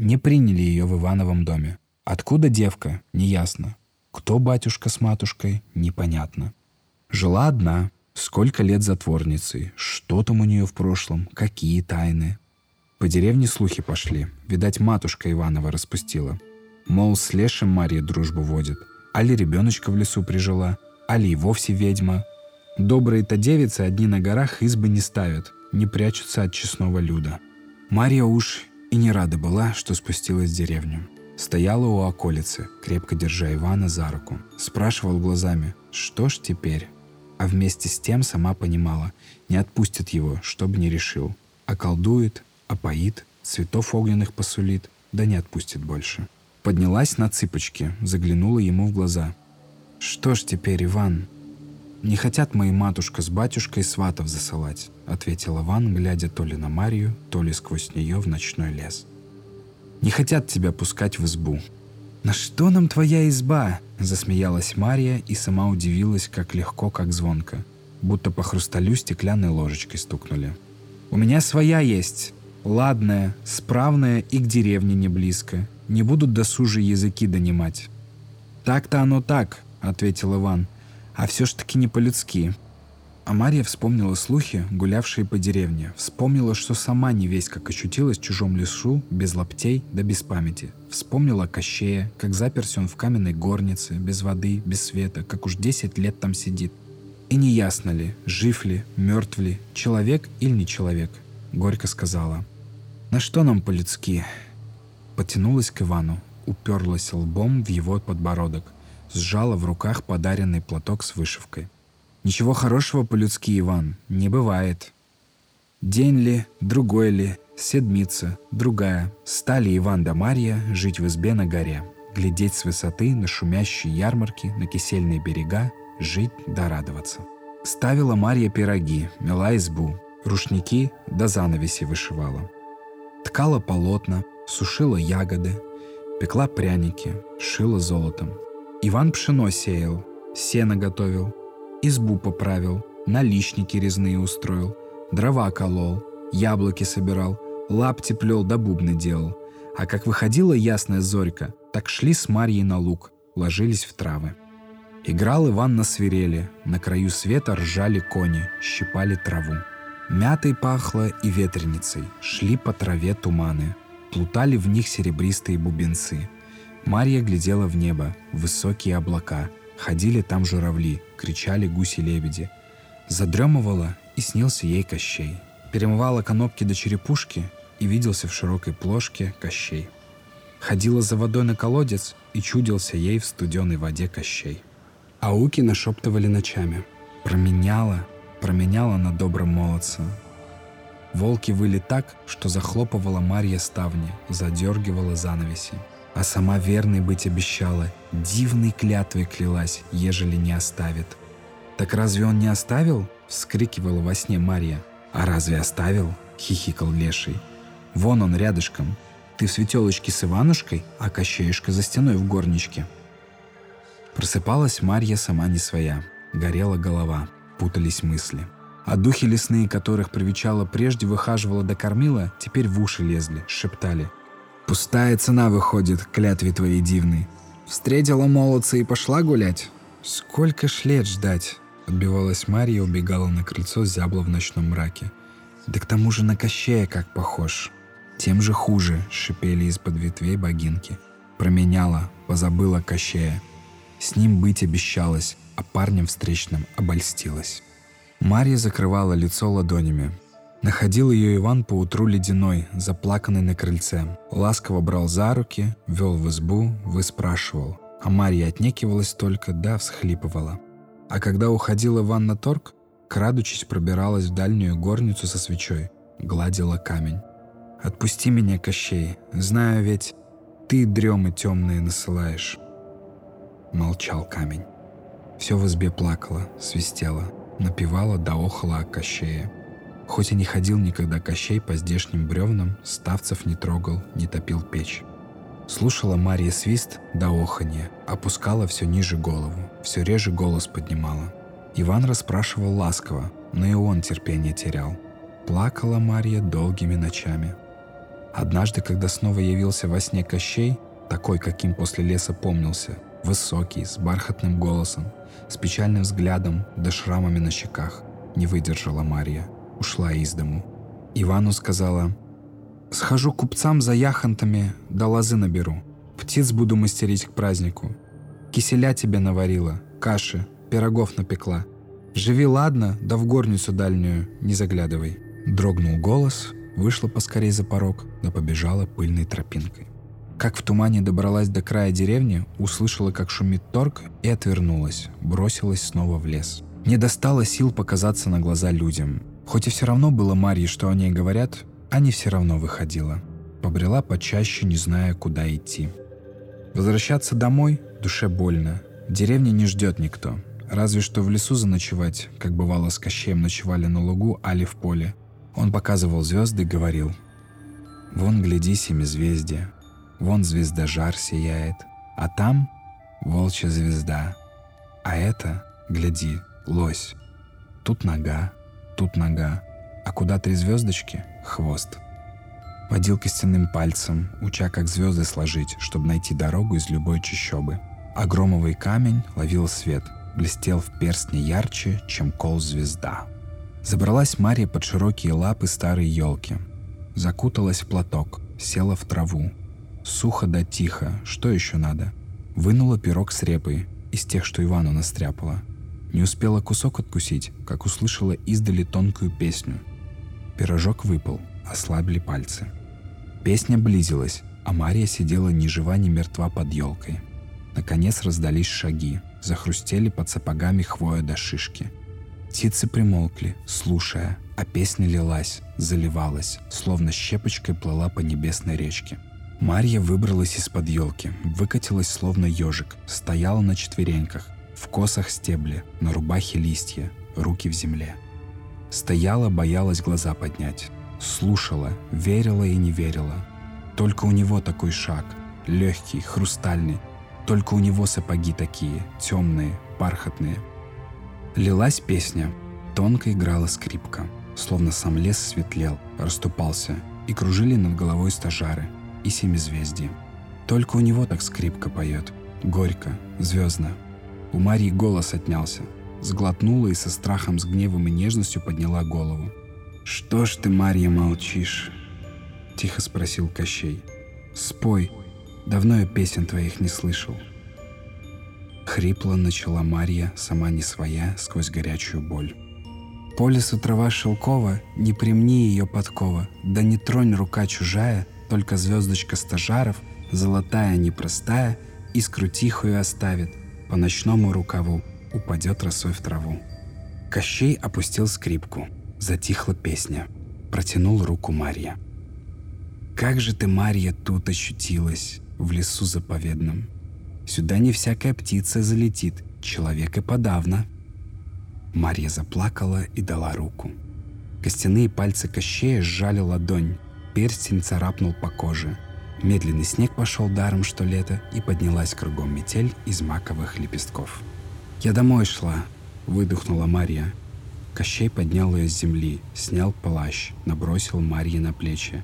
Не приняли ее в Ивановом доме. Откуда девка, неясно. Кто батюшка с матушкой, непонятно. Жила одна, сколько лет затворницей, что там у нее в прошлом, какие тайны. По деревне слухи пошли, видать, матушка Иванова распустила. Мол, с Лешем Марья дружбу водит, али ребеночка в лесу прижила, али и вовсе ведьма. Добрые-то девицы одни на горах избы не ставят, не прячутся от честного люда. Марья уж и не рада была, что спустилась в деревню. Стояла у околицы, крепко держа Ивана за руку. Спрашивал глазами, что ж теперь? А вместе с тем сама понимала, не отпустит его, что бы ни решил. Околдует, опоит, цветов огненных посулит, да не отпустит больше. Поднялась на цыпочки, заглянула ему в глаза. «Что ж теперь, Иван?» «Не хотят мои матушка с батюшкой сватов засылать», — ответил Иван, глядя то ли на Марию, то ли сквозь нее в ночной лес. «Не хотят тебя пускать в избу». «На что нам твоя изба?» — засмеялась Мария и сама удивилась, как легко, как звонко. Будто по хрусталю стеклянной ложечкой стукнули. «У меня своя есть. Ладная, справная и к деревне не близко. Не будут досужие языки донимать». «Так-то оно так», — ответил Иван а все ж таки не по-людски. А Мария вспомнила слухи, гулявшие по деревне. Вспомнила, что сама не весь как ощутилась в чужом лесу, без лаптей да без памяти. Вспомнила Кощея, как заперся он в каменной горнице, без воды, без света, как уж 10 лет там сидит. И не ясно ли, жив ли, мертв ли, человек или не человек, горько сказала. «На что нам по-людски?» Потянулась к Ивану, уперлась лбом в его подбородок сжала в руках подаренный платок с вышивкой. «Ничего хорошего по-людски, Иван, не бывает. День ли, другой ли, седмица, другая, стали Иван да Марья жить в избе на горе, глядеть с высоты на шумящие ярмарки, на кисельные берега, жить да радоваться. Ставила Марья пироги, мела избу, рушники да занавеси вышивала. Ткала полотна, сушила ягоды, пекла пряники, шила золотом. Иван пшено сеял, сено готовил, избу поправил, наличники резные устроил, дрова колол, яблоки собирал, лапти плел да бубны делал. А как выходила ясная зорька, так шли с Марьей на луг, ложились в травы. Играл Иван на свирели, на краю света ржали кони, щипали траву. Мятой пахло и ветреницей, шли по траве туманы, плутали в них серебристые бубенцы — Марья глядела в небо, высокие облака. Ходили там журавли, кричали гуси-лебеди. Задремывала, и снился ей Кощей. Перемывала конопки до черепушки, и виделся в широкой плошке Кощей. Ходила за водой на колодец, и чудился ей в студеной воде Кощей. Ауки нашептывали ночами. Променяла, променяла на добром молодца. Волки выли так, что захлопывала Марья ставни, задергивала занавеси а сама верной быть обещала, дивной клятвой клялась, ежели не оставит. «Так разве он не оставил?» — вскрикивала во сне Марья. «А разве оставил?» — хихикал Леший. «Вон он рядышком. Ты в светелочке с Иванушкой, а Кощеюшка за стеной в горничке». Просыпалась Марья сама не своя. Горела голова, путались мысли. А духи лесные, которых привечала прежде, выхаживала да кормила, теперь в уши лезли, шептали. Пустая цена выходит, клятве твоей дивной. Встретила молодца и пошла гулять. Сколько ж лет ждать? Отбивалась Марья, убегала на крыльцо, зябла в ночном мраке. Да к тому же на Кощея как похож. Тем же хуже, шипели из-под ветвей богинки. Променяла, позабыла Кощея. С ним быть обещалась, а парнем встречным обольстилась. Марья закрывала лицо ладонями, Находил ее Иван по утру ледяной, заплаканный на крыльце. Ласково брал за руки, вел в избу, выспрашивал. А Марья отнекивалась только, да всхлипывала. А когда уходил Иван на торг, крадучись пробиралась в дальнюю горницу со свечой, гладила камень. «Отпусти меня, Кощей, знаю ведь, ты дремы темные насылаешь». Молчал камень. Все в избе плакало, свистело, напевала да охала о Кощее. Хоть и не ходил никогда Кощей по здешним бревнам, ставцев не трогал, не топил печь. Слушала Мария свист да оханье, опускала все ниже голову, все реже голос поднимала. Иван расспрашивал ласково, но и он терпение терял. Плакала Мария долгими ночами. Однажды, когда снова явился во сне Кощей, такой, каким после леса помнился, высокий, с бархатным голосом, с печальным взглядом да шрамами на щеках, не выдержала Марья, ушла из дому. Ивану сказала, «Схожу купцам за яхонтами, да лозы наберу. Птиц буду мастерить к празднику. Киселя тебе наварила, каши, пирогов напекла. Живи ладно, да в горницу дальнюю не заглядывай». Дрогнул голос, вышла поскорей за порог, да побежала пыльной тропинкой. Как в тумане добралась до края деревни, услышала, как шумит торг, и отвернулась, бросилась снова в лес. Не достало сил показаться на глаза людям. Хоть и все равно было Марье, что о ней говорят, а не все равно выходила. Побрела почаще, не зная, куда идти. Возвращаться домой душе больно. В деревне не ждет никто. Разве что в лесу заночевать, как бывало с Кощеем ночевали на лугу, али в поле. Он показывал звезды и говорил. «Вон, гляди, семизвездие. Вон звезда жар сияет. А там волчья звезда. А это, гляди, лось. Тут нога, тут нога. А куда три звездочки — хвост». Водил костяным пальцем, уча, как звезды сложить, чтобы найти дорогу из любой чащобы. Огромовый камень ловил свет, блестел в перстне ярче, чем кол звезда. Забралась Мария под широкие лапы старой елки. Закуталась в платок, села в траву. Сухо да тихо, что еще надо? Вынула пирог с репой, из тех, что Ивану настряпала. Не успела кусок откусить, как услышала издали тонкую песню. Пирожок выпал, ослабли пальцы. Песня близилась, а Мария сидела ни жива, ни мертва под елкой. Наконец раздались шаги, захрустели под сапогами хвоя до шишки – Птицы примолкли, слушая, а песня лилась, заливалась, словно щепочкой плыла по небесной речке. Марья выбралась из-под елки, выкатилась словно ежик, стояла на четвереньках, в косах стебли, на рубахе листья, руки в земле. Стояла, боялась глаза поднять. Слушала, верила и не верила. Только у него такой шаг, легкий, хрустальный. Только у него сапоги такие, темные, бархатные, Лилась песня, тонко играла скрипка, словно сам лес светлел, расступался, и кружили над головой стажары и семизвездие. Только у него так скрипка поет, горько, звездно. У Марии голос отнялся, сглотнула и со страхом, с гневом и нежностью подняла голову. «Что ж ты, Марья, молчишь?» — тихо спросил Кощей. «Спой, давно я песен твоих не слышал». Хрипло начала Марья, сама не своя, сквозь горячую боль. По лесу трава шелкова, не примни ее подкова, да не тронь рука чужая, только звездочка стажаров, золотая, непростая, искру тихую оставит, по ночному рукаву упадет росой в траву. Кощей опустил скрипку, затихла песня, протянул руку Марья. «Как же ты, Марья, тут ощутилась, в лесу заповедном!» Сюда не всякая птица залетит, человек и подавно. Марья заплакала и дала руку. Костяные пальцы Кощея сжали ладонь, перстень царапнул по коже. Медленный снег пошел даром, что лето, и поднялась кругом метель из маковых лепестков. «Я домой шла», — выдохнула Марья. Кощей поднял ее с земли, снял плащ, набросил Марье на плечи.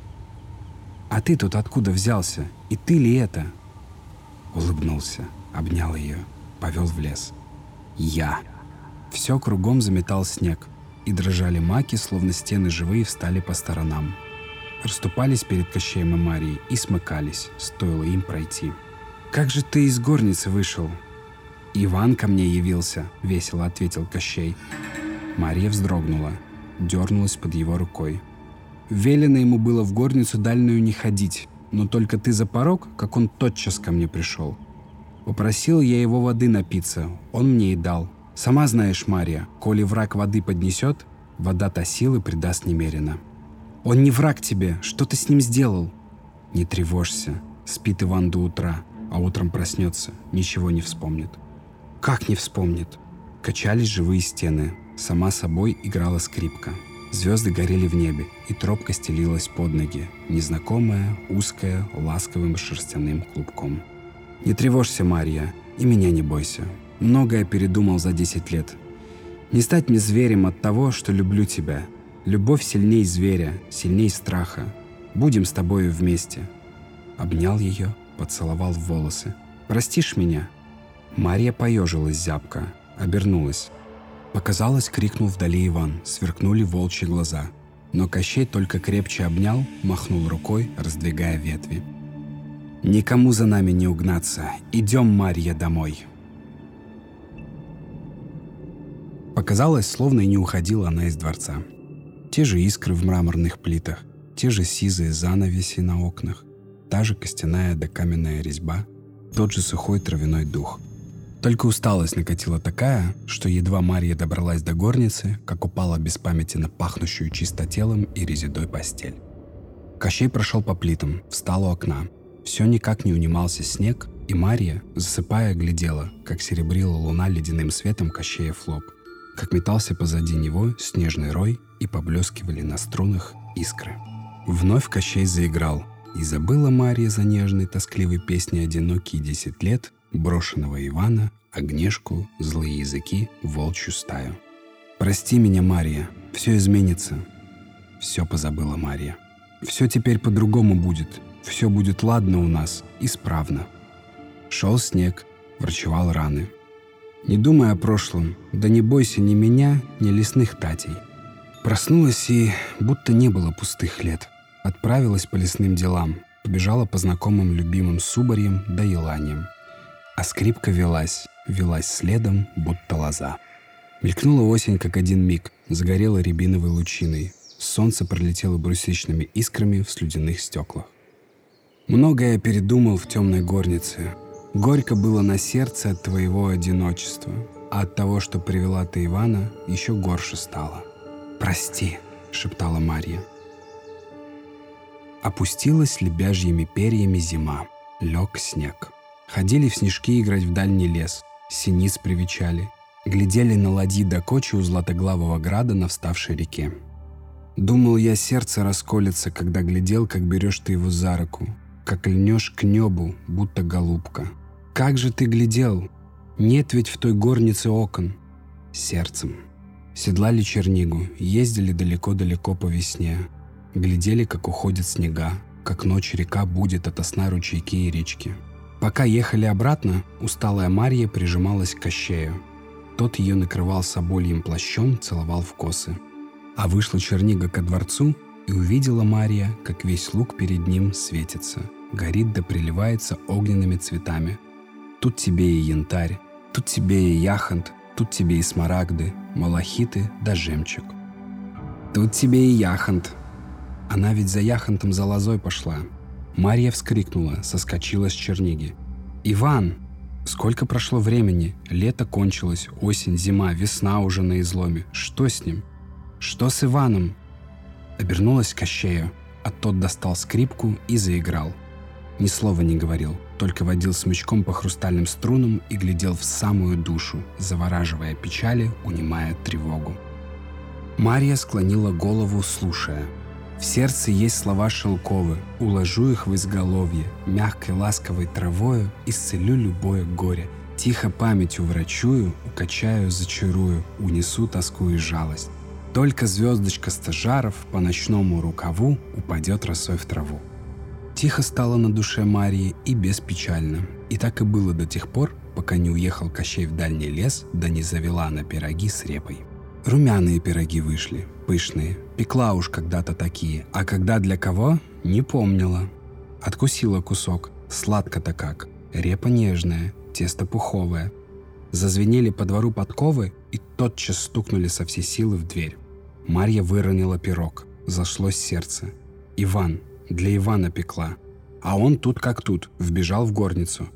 «А ты тут откуда взялся? И ты ли это?» улыбнулся, обнял ее, повел в лес. Я. Все кругом заметал снег, и дрожали маки, словно стены живые встали по сторонам. Расступались перед Кощеем и Марией и смыкались, стоило им пройти. «Как же ты из горницы вышел?» «Иван ко мне явился», — весело ответил Кощей. Мария вздрогнула, дернулась под его рукой. Велено ему было в горницу дальнюю не ходить, но только ты за порог, как он тотчас ко мне пришел. Попросил я его воды напиться, он мне и дал. Сама знаешь, Мария, коли враг воды поднесет, вода та силы придаст немерено. Он не враг тебе, что ты с ним сделал? Не тревожься, спит Иван до утра, а утром проснется, ничего не вспомнит. Как не вспомнит? Качались живые стены, сама собой играла скрипка. Звезды горели в небе, и тропка стелилась под ноги, незнакомая, узкая, ласковым шерстяным клубком. «Не тревожься, Мария, и меня не бойся. Многое передумал за 10 лет. Не стать мне зверем от того, что люблю тебя. Любовь сильней зверя, сильней страха. Будем с тобою вместе». Обнял ее, поцеловал в волосы. «Простишь меня?» Мария поежилась зябко, обернулась. Показалось, крикнул вдали Иван, сверкнули волчьи глаза. Но Кощей только крепче обнял, махнул рукой, раздвигая ветви. «Никому за нами не угнаться. Идем, Марья, домой!» Показалось, словно и не уходила она из дворца. Те же искры в мраморных плитах, те же сизые занавеси на окнах, та же костяная да каменная резьба, тот же сухой травяной дух. Только усталость накатила такая, что едва Марья добралась до горницы, как упала без памяти на пахнущую чистотелом и резидой постель. Кощей прошел по плитам, встал у окна. Все никак не унимался снег, и Марья, засыпая, глядела, как серебрила луна ледяным светом Кощеев лоб, как метался позади него снежный рой и поблескивали на струнах искры. Вновь Кощей заиграл, и забыла Мария за нежной тоскливой песней «Одинокие десять лет» брошенного Ивана, Огнешку, злые языки, волчью стаю. «Прости меня, Мария, все изменится». Все позабыла Мария. «Все теперь по-другому будет, все будет ладно у нас, исправно». Шел снег, врачевал раны. Не думай о прошлом, да не бойся ни меня, ни лесных татей. Проснулась и будто не было пустых лет. Отправилась по лесным делам, побежала по знакомым любимым субарьям да еланиям. А скрипка велась, велась следом, будто лоза. Мелькнула осень, как один миг, загорела рябиновой лучиной. Солнце пролетело брусечными искрами в слюдяных стеклах. Многое я передумал в темной горнице. Горько было на сердце от твоего одиночества, а от того, что привела ты Ивана, еще горше стало. «Прости», — шептала Марья. Опустилась лебяжьими перьями зима, лег снег. Ходили в снежки играть в дальний лес, синиц привечали, глядели на ладьи до кочи у Златоглавого града на вставшей реке. Думал я, сердце расколется, когда глядел, как берешь ты его за руку, как льнешь к небу, будто голубка. Как же ты глядел? Нет ведь в той горнице окон. Сердцем. Седлали чернигу, ездили далеко-далеко по весне. Глядели, как уходят снега, как ночь река будет ото сна ручейки и речки. Пока ехали обратно, усталая Марья прижималась к Кощею. Тот ее накрывал собольем плащом, целовал в косы. А вышла Чернига ко дворцу и увидела Марья, как весь луг перед ним светится, горит да приливается огненными цветами. Тут тебе и янтарь, тут тебе и яхонт, тут тебе и смарагды, малахиты да жемчуг. Тут тебе и яхонт. Она ведь за яхонтом за лозой пошла, Марья вскрикнула, соскочила с черниги. «Иван!» Сколько прошло времени? Лето кончилось, осень, зима, весна уже на изломе. Что с ним? Что с Иваном? Обернулась к Кощею, а тот достал скрипку и заиграл. Ни слова не говорил, только водил смычком по хрустальным струнам и глядел в самую душу, завораживая печали, унимая тревогу. Марья склонила голову, слушая – в сердце есть слова шелковы, уложу их в изголовье, мягкой ласковой травою исцелю любое горе. Тихо памятью врачую, укачаю, зачарую, унесу тоску и жалость. Только звездочка стажаров по ночному рукаву упадет росой в траву. Тихо стало на душе Марии и беспечально. И так и было до тех пор, пока не уехал Кощей в дальний лес, да не завела на пироги с репой. Румяные пироги вышли, пышные. Пекла уж когда-то такие, а когда для кого – не помнила. Откусила кусок, сладко-то как. Репа нежная, тесто пуховое. Зазвенели по двору подковы и тотчас стукнули со всей силы в дверь. Марья выронила пирог, зашлось сердце. Иван, для Ивана пекла. А он тут как тут, вбежал в горницу.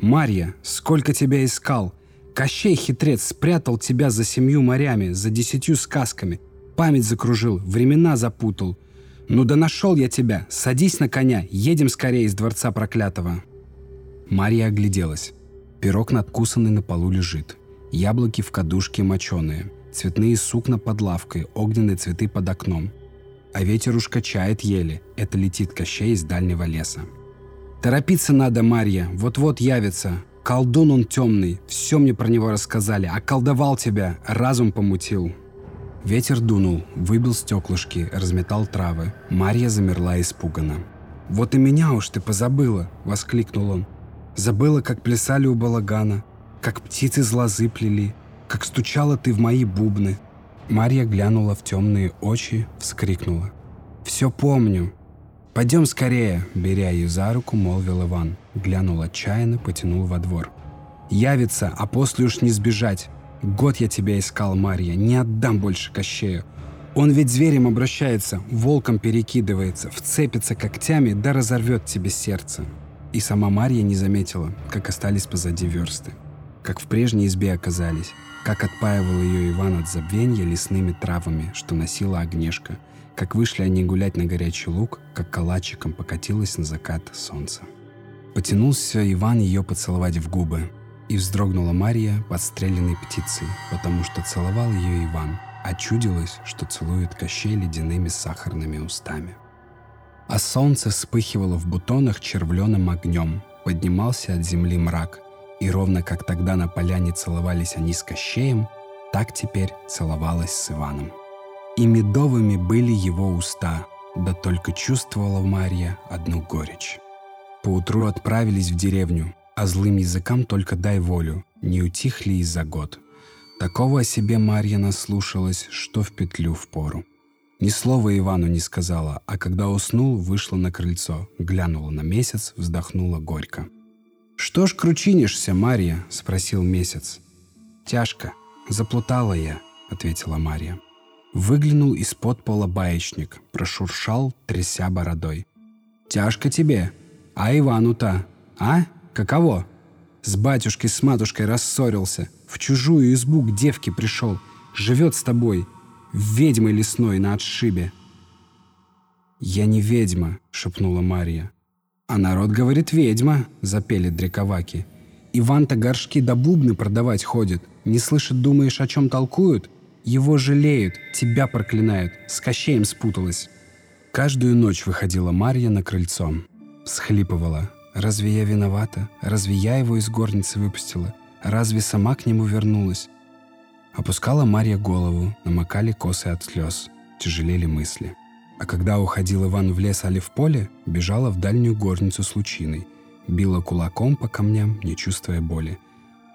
«Марья, сколько тебя искал! Кощей хитрец спрятал тебя за семью морями, за десятью сказками. Память закружил, времена запутал. Ну да нашел я тебя. Садись на коня, едем скорее из дворца проклятого. Марья огляделась. Пирог надкусанный на полу лежит. Яблоки в кадушке моченые. Цветные сукна под лавкой, огненные цветы под окном. А ветер уж качает еле. Это летит Кощей из дальнего леса. «Торопиться надо, Марья, вот-вот явится. Колдун он темный, все мне про него рассказали, а колдовал тебя, разум помутил. Ветер дунул, выбил стеклышки, разметал травы. Марья замерла испуганно. «Вот и меня уж ты позабыла!» — воскликнул он. «Забыла, как плясали у балагана, как птицы з лозы плели, как стучала ты в мои бубны». Марья глянула в темные очи, вскрикнула. «Все помню. Пойдем скорее!» Беря ее за руку, молвил Иван. Глянул отчаянно, потянул во двор. «Явится, а после уж не сбежать. Год я тебя искал, Марья, не отдам больше Кощею. Он ведь зверем обращается, волком перекидывается, вцепится когтями, да разорвет тебе сердце. И сама Марья не заметила, как остались позади версты. Как в прежней избе оказались, как отпаивал ее Иван от забвенья лесными травами, что носила Огнешка, как вышли они гулять на горячий луг, как калачиком покатилось на закат солнце. Потянулся Иван ее поцеловать в губы, и вздрогнула Мария подстреленной птицей, потому что целовал ее Иван — а чудилось, что целует Кощей ледяными сахарными устами. А солнце вспыхивало в бутонах червленым огнем, поднимался от земли мрак, и ровно как тогда на поляне целовались они с Кощеем, так теперь целовалась с Иваном. И медовыми были его уста, да только чувствовала Марья одну горечь. Поутру отправились в деревню, а злым языкам только дай волю, не утихли и за год. Такого о себе Марья наслушалась, что в петлю в пору. Ни слова Ивану не сказала, а когда уснул, вышла на крыльцо, глянула на месяц, вздохнула горько. «Что ж кручинишься, Марья?» — спросил месяц. «Тяжко. Заплутала я», — ответила Марья. Выглянул из-под пола баечник, прошуршал, тряся бородой. «Тяжко тебе? А Ивану-то? А? Каково?» С батюшкой с матушкой рассорился. В чужую избу к девке пришел. Живет с тобой. Ведьмой лесной на отшибе. «Я не ведьма», — шепнула Мария. «А народ говорит ведьма», — запели дрековаки. «Иван-то горшки да бубны продавать ходит. Не слышит, думаешь, о чем толкуют? Его жалеют, тебя проклинают. С Кощеем спуталась». Каждую ночь выходила Марья на крыльцо. Схлипывала. Разве я виновата? Разве я его из горницы выпустила? Разве сама к нему вернулась? Опускала Марья голову, намокали косы от слез, тяжелели мысли. А когда уходил Иван в лес али в поле, бежала в дальнюю горницу с лучиной, била кулаком по камням, не чувствуя боли.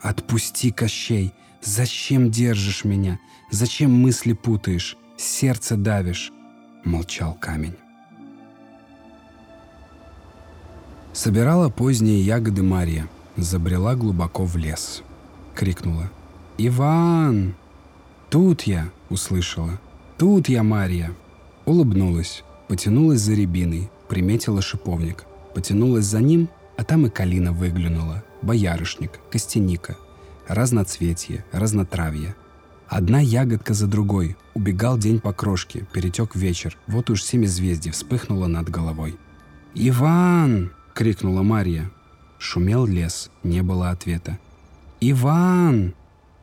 «Отпусти, Кощей! Зачем держишь меня? Зачем мысли путаешь? Сердце давишь?» Молчал камень. Собирала поздние ягоды Марья, забрела глубоко в лес. Крикнула. «Иван!» «Тут я!» — услышала. «Тут я, Марья!» Улыбнулась, потянулась за рябиной, приметила шиповник. Потянулась за ним, а там и калина выглянула. Боярышник, костяника. Разноцветье, разнотравье. Одна ягодка за другой. Убегал день по крошке, перетек вечер. Вот уж семизвездие вспыхнуло над головой. «Иван!» — крикнула Марья. Шумел лес, не было ответа. «Иван!»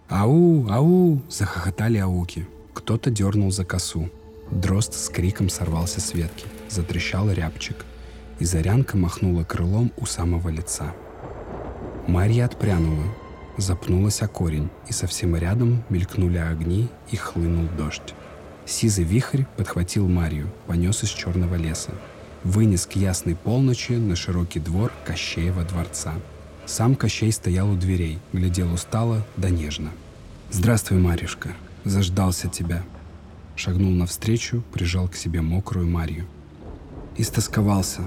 «Ау! Ау!» — захохотали ауки. Кто-то дернул за косу. Дрозд с криком сорвался с ветки. Затрещал рябчик. И зарянка махнула крылом у самого лица. Марья отпрянула. Запнулась о корень, и совсем рядом мелькнули огни и хлынул дождь. Сизый вихрь подхватил Марию, понес из черного леса вынес к ясной полночи на широкий двор Кощеева дворца. Сам Кощей стоял у дверей, глядел устало да нежно. «Здравствуй, Марюшка, заждался тебя». Шагнул навстречу, прижал к себе мокрую Марью. Истосковался.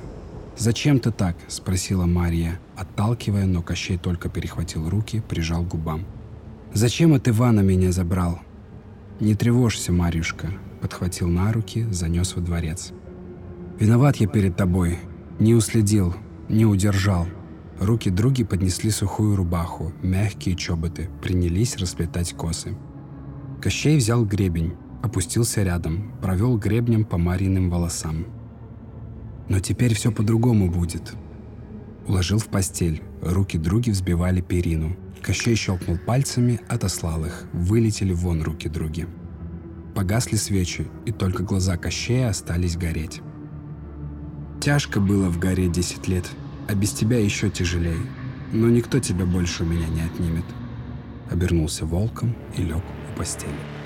«Зачем ты так?» – спросила Мария, отталкивая, но Кощей только перехватил руки, прижал губам. «Зачем от Ивана меня забрал?» «Не тревожься, Марюшка», – подхватил на руки, занес во дворец. Виноват я перед тобой. Не уследил, не удержал. Руки други поднесли сухую рубаху, мягкие чоботы, принялись расплетать косы. Кощей взял гребень, опустился рядом, провел гребнем по Мариным волосам. Но теперь все по-другому будет. Уложил в постель, руки други взбивали перину. Кощей щелкнул пальцами, отослал их, вылетели вон руки други. Погасли свечи, и только глаза Кощея остались гореть. Тяжко было в горе десять лет, а без тебя еще тяжелее. Но никто тебя больше у меня не отнимет. Обернулся волком и лег у постели.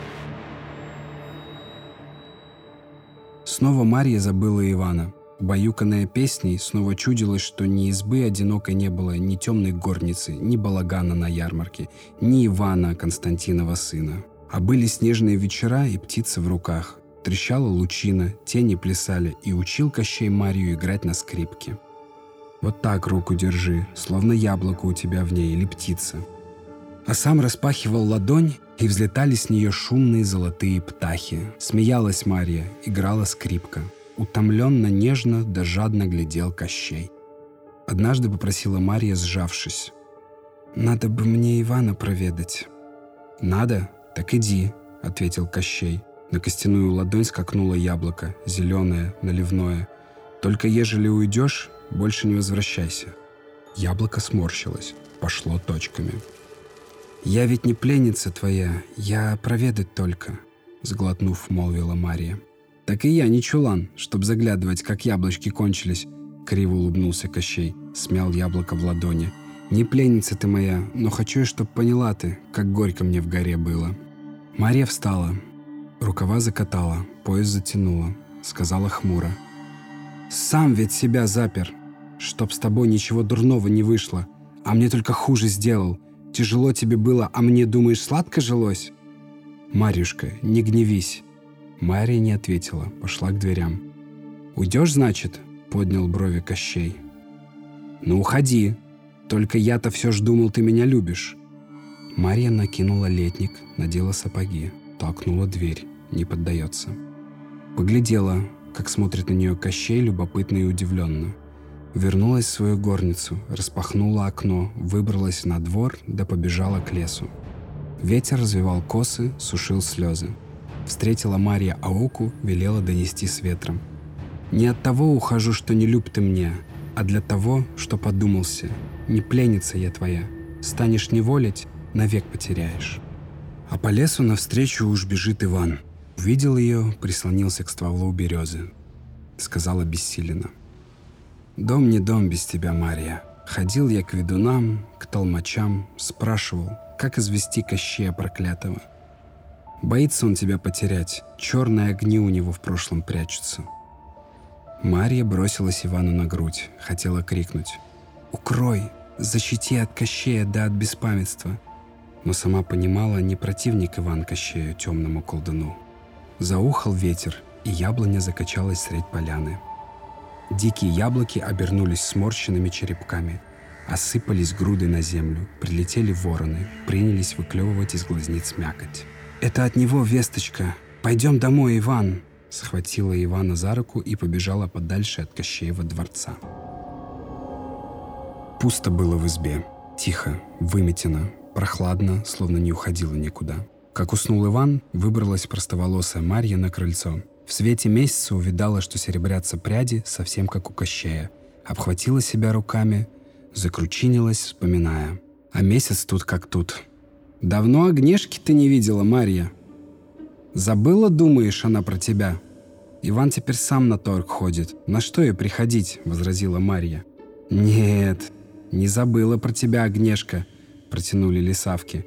Снова Марья забыла Ивана. Баюканная песней, снова чудилось, что ни избы одинокой не было, ни темной горницы, ни балагана на ярмарке, ни Ивана, Константинова сына. А были снежные вечера и птицы в руках. Трещала лучина, тени плясали, и учил Кощей Марию играть на скрипке. Вот так руку держи, словно яблоко у тебя в ней или птица. А сам распахивал ладонь, и взлетали с нее шумные золотые птахи. Смеялась Мария, играла скрипка. Утомленно, нежно да жадно глядел Кощей. Однажды попросила Мария, сжавшись. «Надо бы мне Ивана проведать». «Надо? Так иди», — ответил Кощей. На костяную ладонь скакнуло яблоко, зеленое, наливное. «Только ежели уйдешь, больше не возвращайся». Яблоко сморщилось, пошло точками. «Я ведь не пленница твоя, я проведать только», — сглотнув, молвила Мария. «Так и я не чулан, чтоб заглядывать, как яблочки кончились», — криво улыбнулся Кощей, смял яблоко в ладони. «Не пленница ты моя, но хочу, чтоб поняла ты, как горько мне в горе было». Мария встала, рукава закатала, пояс затянула, сказала хмуро. «Сам ведь себя запер, чтоб с тобой ничего дурного не вышло, а мне только хуже сделал. Тяжело тебе было, а мне, думаешь, сладко жилось?» «Марюшка, не гневись». Мария не ответила, пошла к дверям. «Уйдешь, значит?» — поднял брови Кощей. «Ну, уходи. Только я-то все ж думал, ты меня любишь». Мария накинула летник, надела сапоги, толкнула дверь, не поддается. Поглядела, как смотрит на нее Кощей любопытно и удивленно. Вернулась в свою горницу, распахнула окно, выбралась на двор да побежала к лесу. Ветер развивал косы, сушил слезы. Встретила Мария Ауку, велела донести с ветром. «Не от того ухожу, что не люб ты мне, а для того, что подумался. Не пленница я твоя. Станешь неволить, навек потеряешь». А по лесу навстречу уж бежит Иван. Увидел ее, прислонился к стволу березы. Сказала бессиленно. «Дом не дом без тебя, Мария. Ходил я к ведунам, к толмачам, спрашивал, как извести Кощея проклятого. Боится он тебя потерять, черные огни у него в прошлом прячутся». Мария бросилась Ивану на грудь, хотела крикнуть. «Укрой! Защити от Кощея да от беспамятства!» Но сама понимала, не противник Иван Кощею, темному колдуну. Заухал ветер, и яблоня закачалась средь поляны. Дикие яблоки обернулись сморщенными черепками, осыпались груды на землю, прилетели вороны, принялись выклевывать из глазниц мякоть. «Это от него весточка! Пойдем домой, Иван!» Схватила Ивана за руку и побежала подальше от Кощеева дворца. Пусто было в избе. Тихо, выметено, прохладно, словно не уходила никуда. Как уснул Иван, выбралась простоволосая Марья на крыльцо. В свете месяца увидала, что серебрятся пряди, совсем как у Кощея. Обхватила себя руками, закручинилась, вспоминая. А месяц тут как тут. «Давно огнешки ты не видела, Марья?» «Забыла, думаешь, она про тебя?» «Иван теперь сам на торг ходит. На что ей приходить?» — возразила Марья. «Нет, не забыла про тебя, Огнешка», — протянули лисавки.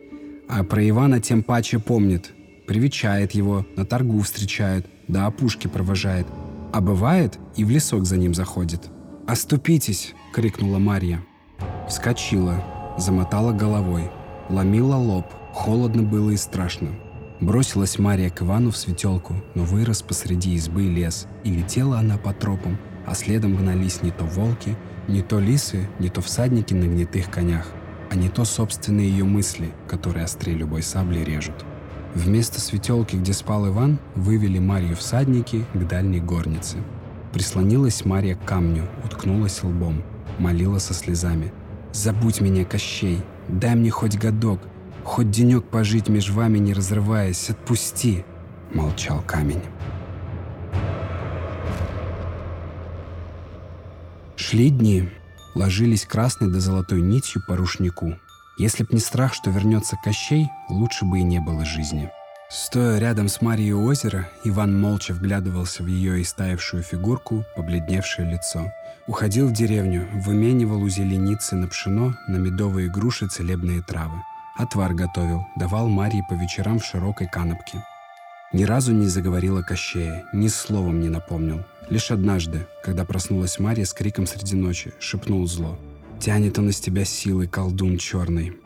А про Ивана тем паче помнит. Привечает его, на торгу встречает, до опушки провожает. А бывает, и в лесок за ним заходит. «Оступитесь!» — крикнула Марья. Вскочила, замотала головой, ломила лоб, холодно было и страшно. Бросилась Мария к Ивану в светелку, но вырос посреди избы лес, и летела она по тропам, а следом гнались не то волки, не то лисы, не то всадники на гнетых конях, а не то собственные ее мысли, которые острее любой сабли режут. Вместо светелки, где спал Иван, вывели Марию всадники к дальней горнице. Прислонилась Мария к камню, уткнулась лбом, молила со слезами. «Забудь меня, Кощей, дай мне хоть годок, хоть денек пожить меж вами, не разрываясь, отпусти!» Молчал камень. Шли дни, ложились красной до золотой нитью по рушнику. Если б не страх, что вернется Кощей, лучше бы и не было жизни. Стоя рядом с Марией у озера, Иван молча вглядывался в ее истаявшую фигурку, побледневшее лицо. Уходил в деревню, выменивал у зеленицы на пшено, на медовые груши целебные травы. Отвар готовил, давал Марии по вечерам в широкой канопке. Ни разу не заговорила Кощея, ни словом не напомнил. Лишь однажды, когда проснулась Марья с криком среди ночи, шепнул зло. «Тянет он из тебя силой, колдун черный».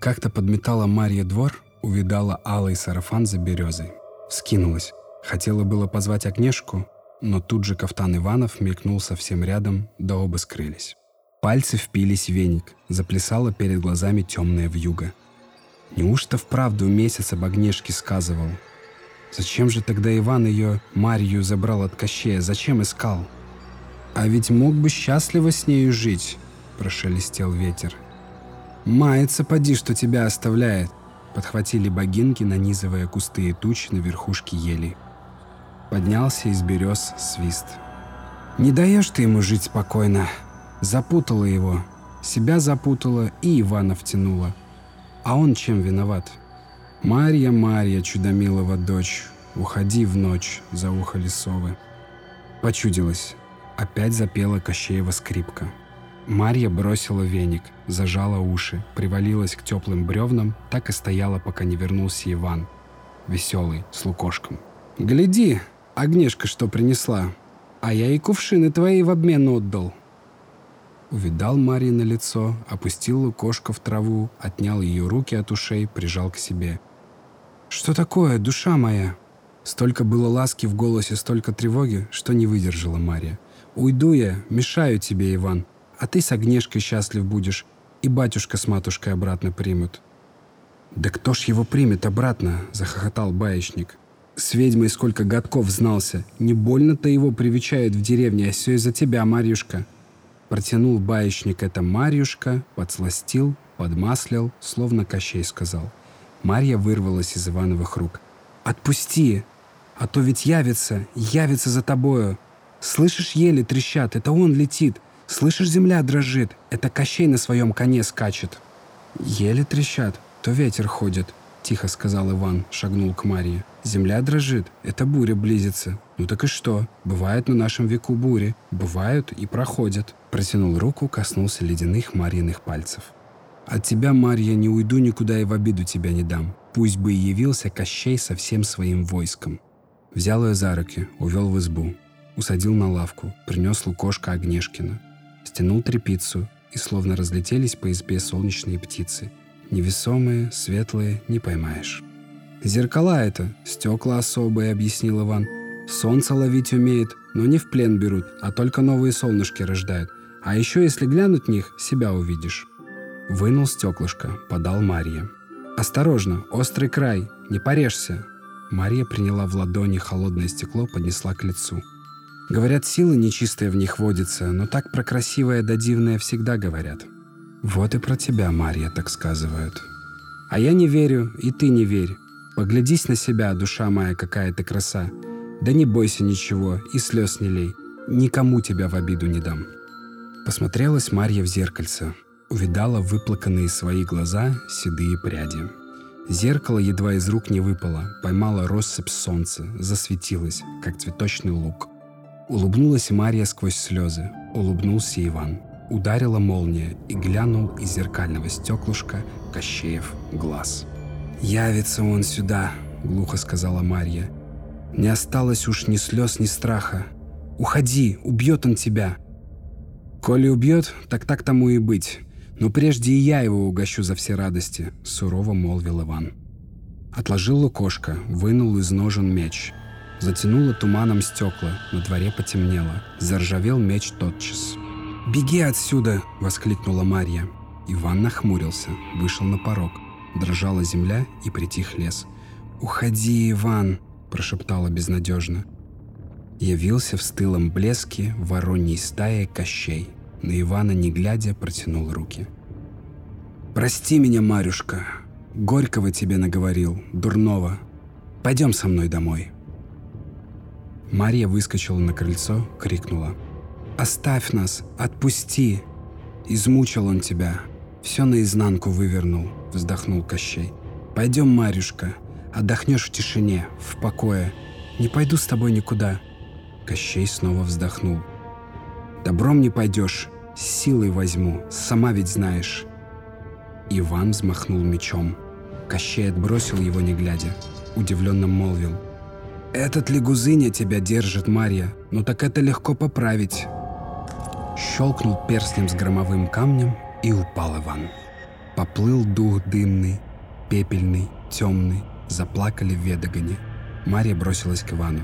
Как-то подметала Марья двор, увидала алый сарафан за березой. Скинулась. Хотела было позвать Огнешку, но тут же кафтан Иванов мелькнул совсем рядом, да оба скрылись. Пальцы впились в веник, заплясала перед глазами темная вьюга. Неужто вправду месяц об Огнешке сказывал? Зачем же тогда Иван ее, Марью, забрал от Кощея? Зачем искал? А ведь мог бы счастливо с нею жить, прошелестел ветер. Мается, поди, что тебя оставляет, подхватили богинки, нанизывая кусты и тучи на верхушке ели. Поднялся из берез свист. «Не даешь ты ему жить спокойно!» Запутала его, себя запутала и Ивана втянула. А он чем виноват? «Марья, Марья, чудомилова дочь, уходи в ночь!» — заухали совы. Почудилась. Опять запела Кощеева скрипка. Марья бросила веник, зажала уши, привалилась к теплым бревнам, так и стояла, пока не вернулся Иван, веселый, с лукошком. «Гляди, Агнешка что принесла, а я и кувшины твои в обмен отдал». Увидал Марья на лицо, опустил лукошко в траву, отнял ее руки от ушей, прижал к себе. «Что такое, душа моя?» Столько было ласки в голосе, столько тревоги, что не выдержала Марья. «Уйду я, мешаю тебе, Иван а ты с Огнешкой счастлив будешь, и батюшка с матушкой обратно примут». «Да кто ж его примет обратно?» — захохотал баечник. «С ведьмой сколько годков знался. Не больно-то его привечают в деревне, а все из-за тебя, Марьюшка». Протянул баечник это Марьюшка, подсластил, подмаслил, словно Кощей сказал. Марья вырвалась из Ивановых рук. «Отпусти! А то ведь явится, явится за тобою. Слышишь, еле трещат, это он летит. Слышишь, земля дрожит. Это Кощей на своем коне скачет. Еле трещат, то ветер ходит, тихо сказал Иван, шагнул к Марии. Земля дрожит, это буря близится. Ну так и что? Бывает на нашем веку бури. Бывают и проходят. Протянул руку, коснулся ледяных Марьиных пальцев. От тебя, Марья, не уйду никуда и в обиду тебя не дам. Пусть бы и явился Кощей со всем своим войском. Взял ее за руки, увел в избу. Усадил на лавку, принес лукошка Огнешкина стянул трепицу, и словно разлетелись по избе солнечные птицы. Невесомые, светлые, не поймаешь. «Зеркала это, стекла особые», — объяснил Иван. «Солнце ловить умеет, но не в плен берут, а только новые солнышки рождают. А еще, если глянуть в них, себя увидишь». Вынул стеклышко, подал Марье. «Осторожно, острый край, не порежься!» Мария приняла в ладони холодное стекло, поднесла к лицу. Говорят, силы нечистые в них водятся, но так про красивое да дивное всегда говорят. Вот и про тебя, Марья, так сказывают. А я не верю, и ты не верь. Поглядись на себя, душа моя, какая ты краса. Да не бойся ничего, и слез не лей. Никому тебя в обиду не дам. Посмотрелась Марья в зеркальце. Увидала выплаканные свои глаза седые пряди. Зеркало едва из рук не выпало, поймала россыпь солнца, засветилась, как цветочный лук. Улыбнулась Мария сквозь слезы. Улыбнулся Иван. Ударила молния и глянул из зеркального стеклышка Кощеев глаз. «Явится он сюда», — глухо сказала Марья. «Не осталось уж ни слез, ни страха. Уходи, убьет он тебя». «Коли убьет, так так тому и быть. Но прежде и я его угощу за все радости», — сурово молвил Иван. Отложил лукошко, вынул из ножен меч — Затянуло туманом стекла, на дворе потемнело. Заржавел меч тотчас. «Беги отсюда!» — воскликнула Марья. Иван нахмурился, вышел на порог. Дрожала земля и притих лес. «Уходи, Иван!» — прошептала безнадежно. Явился в стылом блеске вороньей стаи Кощей. На Ивана, не глядя, протянул руки. «Прости меня, Марюшка. Горького тебе наговорил, дурного. Пойдем со мной домой». Мария выскочила на крыльцо, крикнула. «Оставь нас! Отпусти!» «Измучил он тебя!» «Все наизнанку вывернул», — вздохнул Кощей. «Пойдем, Марюшка, отдохнешь в тишине, в покое. Не пойду с тобой никуда». Кощей снова вздохнул. «Добром не пойдешь, силой возьму, сама ведь знаешь». Иван взмахнул мечом. Кощей отбросил его, не глядя. удивленно молвил. «Этот лягузыня тебя держит, Марья. Ну так это легко поправить». Щелкнул перстнем с громовым камнем и упал Иван. Поплыл дух дымный, пепельный, темный. Заплакали в ведогоне. Марья бросилась к Ивану,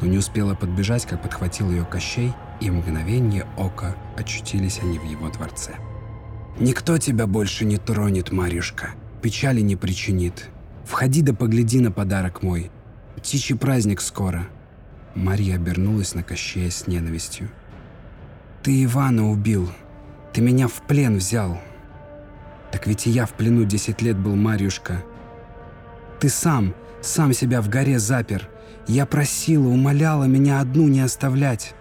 но не успела подбежать, как подхватил ее Кощей, и мгновение ока очутились они в его дворце. «Никто тебя больше не тронет, Марюшка, печали не причинит. Входи да погляди на подарок мой, Птичий праздник скоро». Марья обернулась на Кощея с ненавистью. «Ты Ивана убил. Ты меня в плен взял. Так ведь и я в плену десять лет был, Марьюшка. Ты сам, сам себя в горе запер. Я просила, умоляла меня одну не оставлять».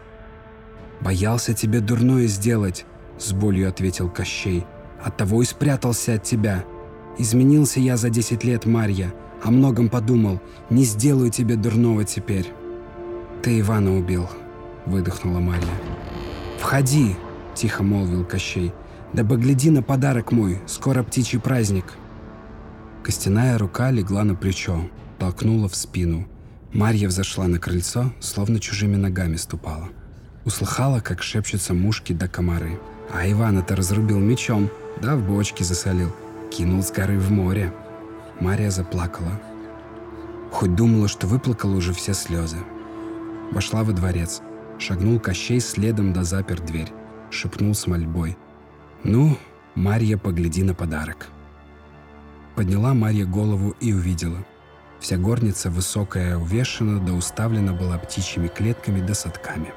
«Боялся тебе дурное сделать», — с болью ответил Кощей. «Оттого и спрятался от тебя. Изменился я за десять лет, Марья. О многом подумал. Не сделаю тебе дурного теперь. Ты Ивана убил, выдохнула Марья. Входи, тихо молвил Кощей. Да погляди на подарок мой, скоро птичий праздник. Костяная рука легла на плечо, толкнула в спину. Марья взошла на крыльцо, словно чужими ногами ступала. Услыхала, как шепчутся мушки да комары. А Ивана-то разрубил мечом, да в бочке засолил. Кинул с горы в море. Мария заплакала. Хоть думала, что выплакала уже все слезы. Вошла во дворец. Шагнул Кощей следом да запер дверь. Шепнул с мольбой. «Ну, Марья, погляди на подарок». Подняла Марья голову и увидела. Вся горница высокая увешана да уставлена была птичьими клетками да садками.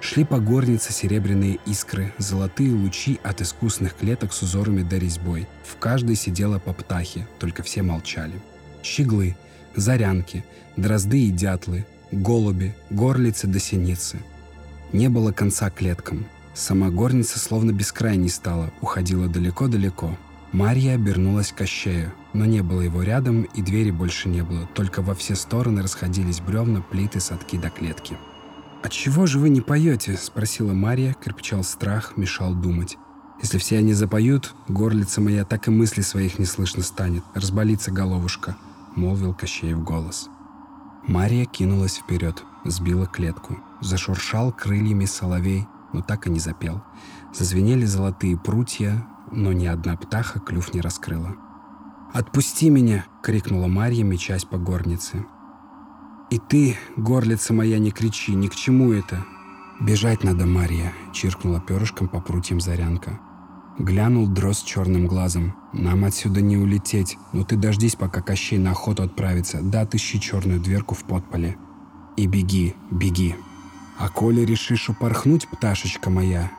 Шли по горнице серебряные искры, золотые лучи от искусных клеток с узорами да резьбой. В каждой сидела по птахе, только все молчали. Щеглы, зарянки, дрозды и дятлы, голуби, горлицы да синицы. Не было конца клеткам. Сама горница словно бескрайней стала, уходила далеко-далеко. Марья обернулась к Кощею, но не было его рядом, и двери больше не было, только во все стороны расходились бревна, плиты, садки до клетки. «А чего же вы не поете?» — спросила Мария, крепчал страх, мешал думать. «Если все они запоют, горлица моя так и мысли своих не слышно станет, разболится головушка», — молвил Кощеев голос. Мария кинулась вперед, сбила клетку. Зашуршал крыльями соловей, но так и не запел. Зазвенели золотые прутья, но ни одна птаха клюв не раскрыла. «Отпусти меня!» — крикнула Марья, мечась по горнице. И ты, горлица моя, не кричи, ни к чему это. Бежать надо, Марья, чиркнула перышком по прутьям Зарянка. Глянул дрозд черным глазом. Нам отсюда не улететь, но ты дождись, пока Кощей на охоту отправится, да отыщи черную дверку в подполе. И беги, беги. А коли решишь упорхнуть, пташечка моя,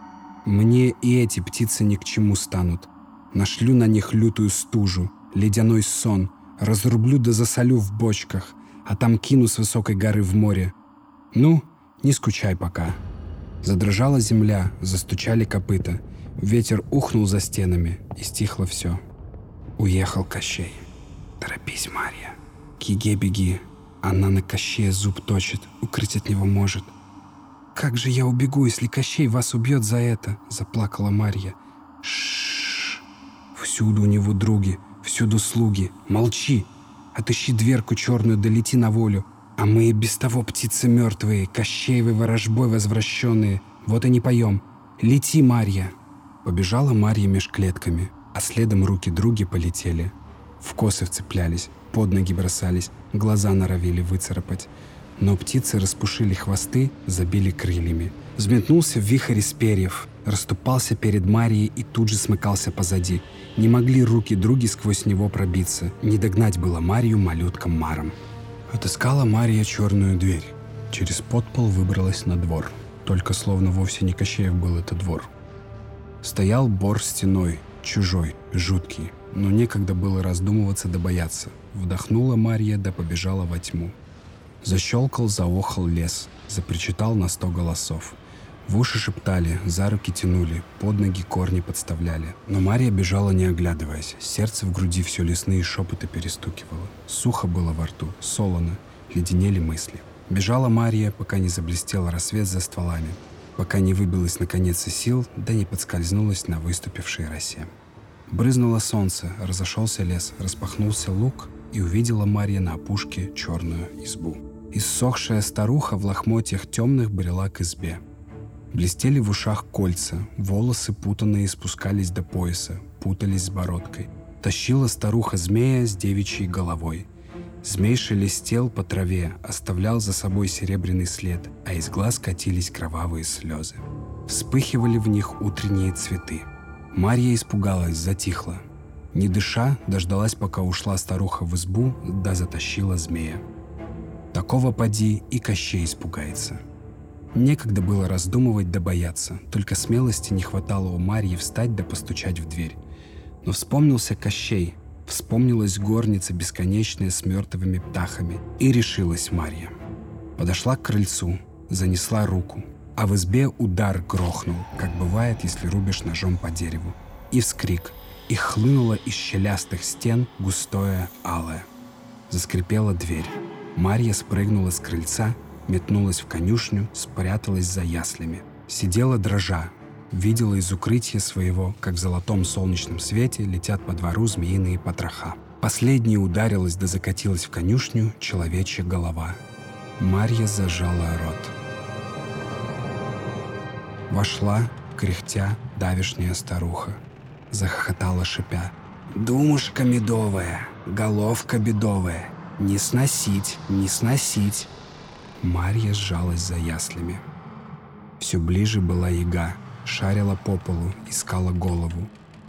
мне и эти птицы ни к чему станут. Нашлю на них лютую стужу, ледяной сон, разрублю да засолю в бочках, а там кину с высокой горы в море. Ну, не скучай пока. Задрожала земля, застучали копыта. Ветер ухнул за стенами, и стихло все. Уехал Кощей. Торопись, Марья. К Еге беги. Она на Кощея зуб точит, укрыть от него может. «Как же я убегу, если Кощей вас убьет за это?» — заплакала Марья. Шш. Всюду у него други, всюду слуги. Молчи, Отыщи дверку черную, долети на волю. А мы и без того птицы мертвые, Кощеевы ворожбой возвращенные. Вот и не поем. Лети, Марья!» Побежала Марья меж клетками, а следом руки други полетели. В косы вцеплялись, под ноги бросались, глаза норовили выцарапать. Но птицы распушили хвосты, забили крыльями. Взметнулся в вихрь из перьев, расступался перед Марией и тут же смыкался позади. Не могли руки други сквозь него пробиться. Не догнать было Марию малюткам Маром. Отыскала Мария черную дверь. Через подпол выбралась на двор. Только словно вовсе не Кощеев был этот двор. Стоял бор стеной, чужой, жуткий, но некогда было раздумываться да бояться. Вдохнула Марья да побежала во тьму. Защелкал, заохал лес, запричитал на сто голосов. В уши шептали, за руки тянули, под ноги корни подставляли. Но Мария бежала не оглядываясь. Сердце в груди все лесные шепоты перестукивало. Сухо было во рту, солоно, леденели мысли. Бежала Мария, пока не заблестел рассвет за стволами, пока не выбилась наконец из сил, да не подскользнулась на выступившей росе. Брызнуло солнце, разошелся лес, распахнулся луг, и увидела Марья на опушке черную избу. Иссохшая старуха в лохмотьях темных брела к избе. Блестели в ушах кольца, волосы путанные спускались до пояса, путались с бородкой. Тащила старуха змея с девичьей головой. Змей шелестел по траве, оставлял за собой серебряный след, а из глаз катились кровавые слезы. Вспыхивали в них утренние цветы. Марья испугалась, затихла. Не дыша, дождалась, пока ушла старуха в избу, да затащила змея. Такого поди и Кощей испугается. Некогда было раздумывать да бояться, только смелости не хватало у Марьи встать да постучать в дверь. Но вспомнился Кощей, вспомнилась горница бесконечная с мертвыми птахами, и решилась Марья. Подошла к крыльцу, занесла руку, а в избе удар грохнул, как бывает, если рубишь ножом по дереву. И вскрик, и хлынуло из щелястых стен густое алое. Заскрипела дверь. Марья спрыгнула с крыльца метнулась в конюшню, спряталась за яслями. Сидела дрожа, видела из укрытия своего, как в золотом солнечном свете летят по двору змеиные потроха. Последняя ударилась да закатилась в конюшню человечья голова. Марья зажала рот. Вошла, кряхтя, давишняя старуха. Захохотала, шипя. «Думушка медовая, головка бедовая, не сносить, не сносить, Марья сжалась за яслями. Все ближе была яга, шарила по полу, искала голову.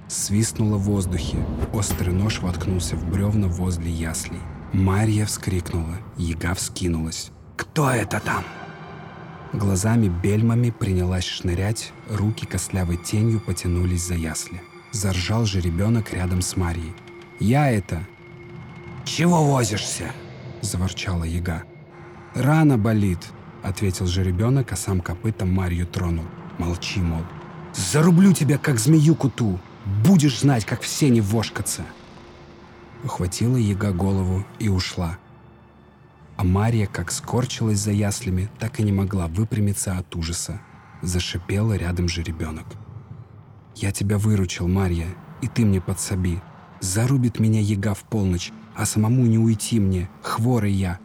Свистнула в воздухе, острый нож воткнулся в бревна возле яслей. Марья вскрикнула, яга вскинулась. «Кто это там?» Глазами бельмами принялась шнырять, руки костлявой тенью потянулись за ясли. Заржал же ребенок рядом с Марьей. «Я это!» «Чего возишься?» – заворчала яга. «Рана болит», — ответил же ребенок, а сам копытом Марью тронул. «Молчи, мол. Зарублю тебя, как змею куту. Будешь знать, как все не вошкаться». Ухватила яга голову и ушла. А Марья как скорчилась за яслями, так и не могла выпрямиться от ужаса. Зашипела рядом же ребенок. «Я тебя выручил, Марья, и ты мне подсоби. Зарубит меня яга в полночь, а самому не уйти мне, хворый я,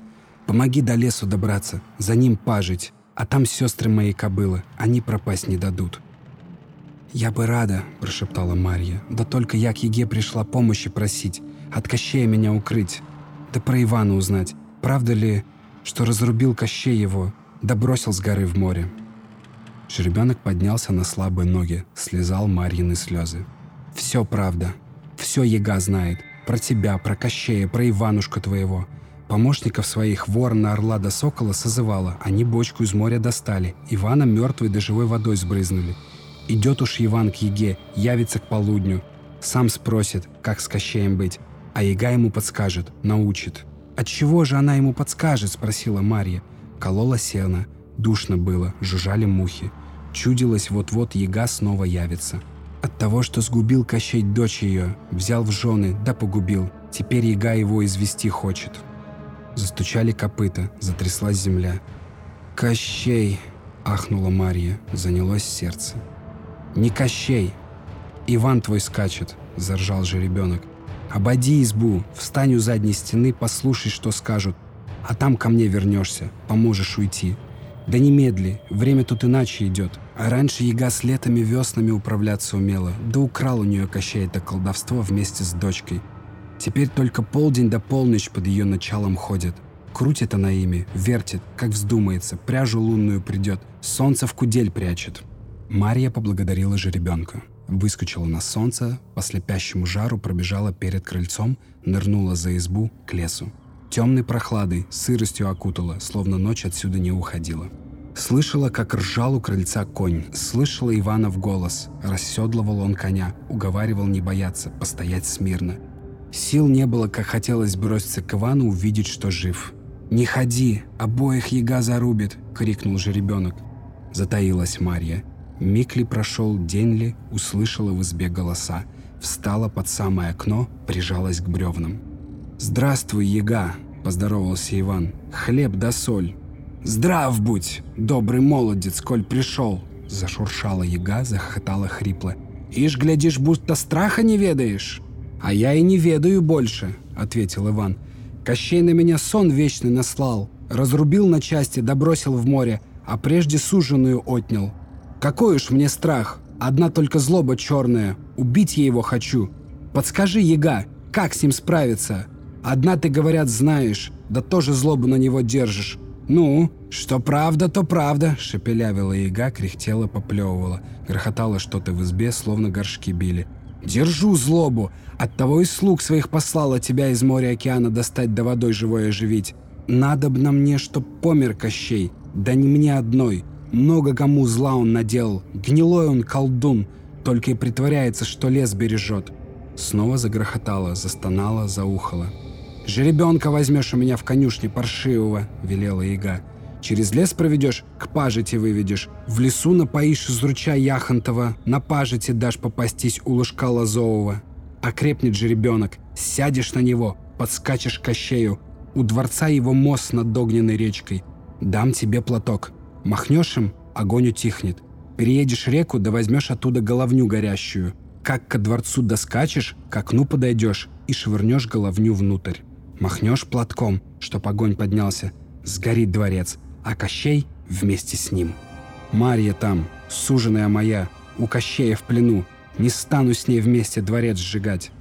Помоги до лесу добраться, за ним пажить, а там сестры мои кобылы, они пропасть не дадут». «Я бы рада», – прошептала Марья, – «да только я к Еге пришла помощи просить, от Кощея меня укрыть, да про Ивана узнать, правда ли, что разрубил Кощей его, да бросил с горы в море». Жеребенок поднялся на слабые ноги, слезал Марьины слезы. «Все правда. Все Ега знает. Про тебя, про Кощея, про Иванушка твоего. Помощников своих ворона, орла до сокола созывала. Они бочку из моря достали. Ивана мертвой да живой водой сбрызнули. Идет уж Иван к Еге, явится к полудню. Сам спросит, как с Кощеем быть. А Ега ему подскажет, научит. «От чего же она ему подскажет?» – спросила Марья. Колола сено. Душно было, жужжали мухи. Чудилось, вот-вот Ега снова явится. От того, что сгубил Кощей дочь ее, взял в жены, да погубил. Теперь Ега его извести хочет. Застучали копыта, затряслась земля. «Кощей!» — ахнула Марья, занялось сердце. «Не Кощей! Иван твой скачет!» — заржал же ребенок. «Ободи избу, встань у задней стены, послушай, что скажут, а там ко мне вернешься, поможешь уйти. Да не медли, время тут иначе идет. А раньше яга с летами веснами управляться умела, да украл у нее Кощей это колдовство вместе с дочкой. Теперь только полдень до полночь под ее началом ходит. Крутит она ими, вертит, как вздумается, пряжу лунную придет, солнце в кудель прячет. Марья поблагодарила же ребенка. Выскочила на солнце, по слепящему жару пробежала перед крыльцом, нырнула за избу к лесу. Темной прохладой, сыростью окутала, словно ночь отсюда не уходила. Слышала, как ржал у крыльца конь, слышала Ивана в голос. Расседлывал он коня, уговаривал не бояться, постоять смирно. Сил не было, как хотелось броситься к Ивану, увидеть, что жив. «Не ходи, обоих яга зарубит!» — крикнул же ребенок. Затаилась Марья. Миг ли прошел, день ли, услышала в избе голоса. Встала под самое окно, прижалась к бревнам. «Здравствуй, яга!» — поздоровался Иван. «Хлеб да соль!» «Здрав будь, добрый молодец, коль пришел!» Зашуршала яга, захохотала хрипло. «Ишь, глядишь, будто страха не ведаешь!» «А я и не ведаю больше», — ответил Иван. «Кощей на меня сон вечный наслал, разрубил на части, добросил в море, а прежде суженую отнял. Какой уж мне страх, одна только злоба черная, убить я его хочу. Подскажи, яга, как с ним справиться? Одна ты, говорят, знаешь, да тоже злобу на него держишь. «Ну, что правда, то правда», — шепелявила яга, кряхтела, поплевывала. Грохотало что-то в избе, словно горшки били. «Держу злобу! Оттого и слуг своих послала тебя из моря океана достать да водой живой оживить. Надобно мне, чтоб помер Кощей, да не мне одной. Много кому зла он наделал, гнилой он колдун, только и притворяется, что лес бережет». Снова загрохотало, застонало, заухало. «Жеребенка возьмешь у меня в конюшне паршивого», — велела яга. «Через лес проведешь, к пажите выведешь. В лесу напоишь из руча Яхонтова, на пажите дашь попастись у лужка Лазового. Окрепнет жеребенок, сядешь на него, подскачешь к кощею. У дворца его мост над огненной речкой. Дам тебе платок. Махнешь им, огонь утихнет. Переедешь реку, да возьмешь оттуда головню горящую. Как ко дворцу доскачешь, к окну подойдешь и швырнешь головню внутрь. Махнешь платком, чтоб огонь поднялся, сгорит дворец, а Кощей вместе с ним. Марья там, суженая моя, у Кощея в плену, не стану с ней вместе дворец сжигать.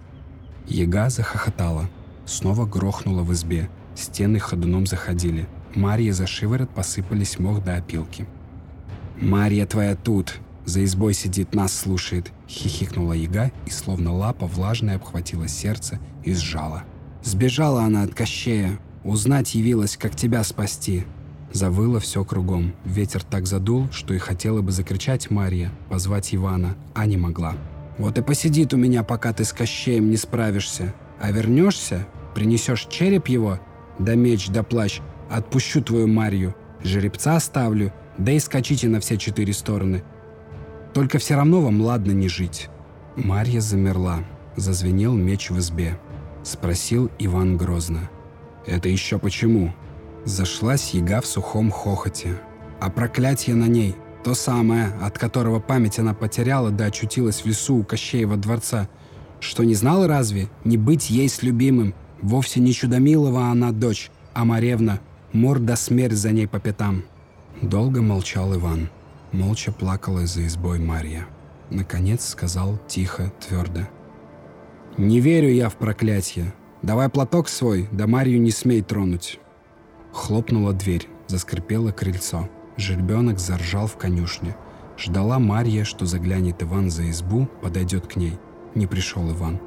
Яга захохотала, снова грохнула в избе, стены ходуном заходили. Марья за шиворот посыпались мох до опилки. «Марья твоя тут!» За избой сидит, нас слушает!» — хихикнула яга, и словно лапа влажная обхватила сердце и сжала. Сбежала она от Кощея, узнать явилась, как тебя спасти. Завыло все кругом. Ветер так задул, что и хотела бы закричать Марья, позвать Ивана, а не могла. «Вот и посидит у меня, пока ты с Кощеем не справишься. А вернешься, принесешь череп его, да меч, да плащ, отпущу твою Марью, жеребца оставлю, да и скачите на все четыре стороны. Только все равно вам ладно не жить». Марья замерла. Зазвенел меч в избе. Спросил Иван грозно. «Это еще почему?» Зашлась яга в сухом хохоте. А проклятие на ней, то самое, от которого память она потеряла да очутилась в лесу у Кощеева дворца. Что не знала разве? Не быть ей с любимым. Вовсе не Чудомилова она дочь, а Маревна. Морда смерть за ней по пятам. Долго молчал Иван. Молча плакала за избой Марья. Наконец сказал тихо, твердо. «Не верю я в проклятие. Давай платок свой, да Марью не смей тронуть». Хлопнула дверь, заскрипело крыльцо. Жеребенок заржал в конюшне. Ждала Марья, что заглянет Иван за избу, подойдет к ней. Не пришел Иван.